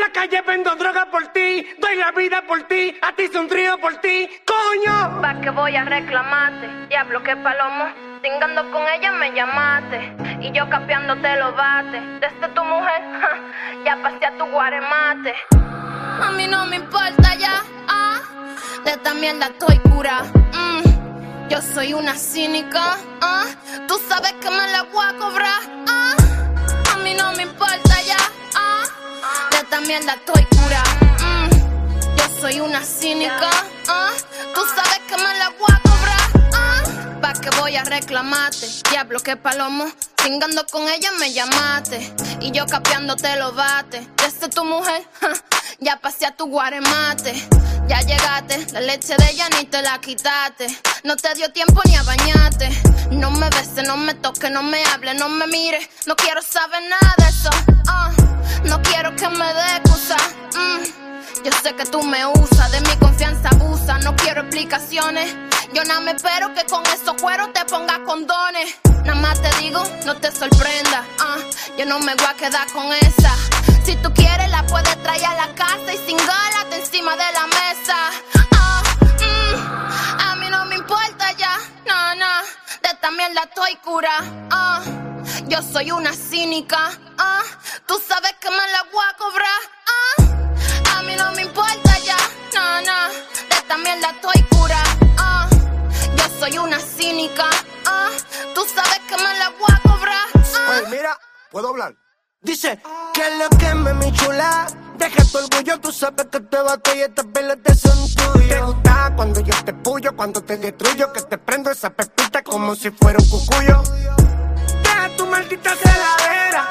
en la calle vendo droga por ti, doy la vida por ti, a ti sonrío por ti, coño. Pa' que voy a reclamarte, diablo que palomo. Tingando con ella me llamaste y yo capeándote los bates. Desde tu mujer, ya pasé a tu guaremate. A mí no me importa ya, ah, de esta mierda estoy pura. Mm, yo soy una cínica, ah, tú sabes que me la voy a cobrar, mierda estoy pura. Mm, yo soy una cínica, ah, tú sabes que me la voy a cobrar, ah. Pa' que voy a reclamarte, diablo que palomo. Chingando con ella me llamaste y yo capeándote los bates. Desde tu mujer, ya pasé a tu guaremate. Ya llegaste, la leche de ella ni te la quitaste. No te dio tiempo ni a bañarte. No me beses, no me toques, no me hables, no me mires. No quiero saber nada de eso. ah. no quiero que me dé mm. Yo sé que tú me usas, de mi confianza abusa. No quiero explicaciones. Yo nada me espero que con esos cueros te pongas condones. Nada más te digo, no te sorprenda. ah, yo no me voy a quedar con esa. Si tú quieres, la puedes traer a la casa y sin te encima de la mesa. Ah, mm, a mí no me importa ya, no, no. De esta mierda estoy cura. ah. yo soy una cínica. tú sabes mierda estoy cura. ah. yo soy una cínica. ah, tú sabes que me la voy a cobrar. Oye, mira, ¿puedo hablar? Dice, que es lo que me mi chula. Deja tu orgullo, tú sabes que te bato y estas pelotas son tuyas. Te gusta cuando yo te puyo, cuando te destruyo, que te prendo esa pepita como si fuera un cucuyo. Deja tu maldita celadera,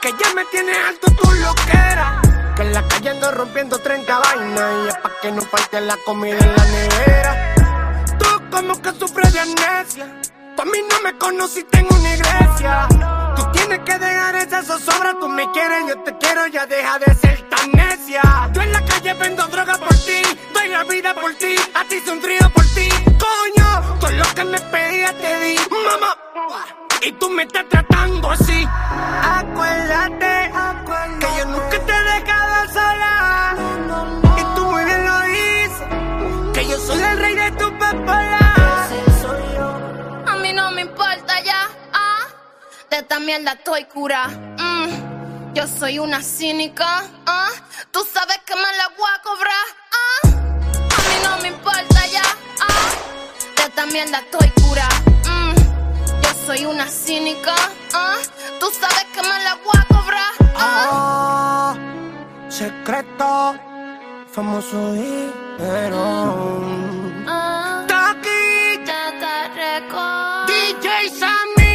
que ya me tienes alto tu loquera. Que en la calle ando rompiendo 30 vainas y es pa' que no falte la comida en la nevera. Tú como que sufres de amnesia. Tú a mí no me conociste en una iglesia. Tú tienes que dejar esa zozobra. Tú me quieres, yo te quiero, ya deja de ser tan necia. Yo en la calle vendo droga por ti. Doy la vida por ti. A ti sonrío por ti. Coño, todo lo que me pedías te di. Mamá. Y tú me estás tratando así. Acuérdate, soy el rey de tu papola. A mí no me importa ya, ah. De esta mierda estoy cura. mm. Yo soy una cínica, ah. Tú sabes que me la voy a cobrar, ah. A mí no me importa ya, ah. De esta mierda estoy cura. mm. Yo soy una cínica, ah. Tú sabes que me la voy a cobrar, ah. Ah, secreto, famoso y pero. Taki. DJ Sammy.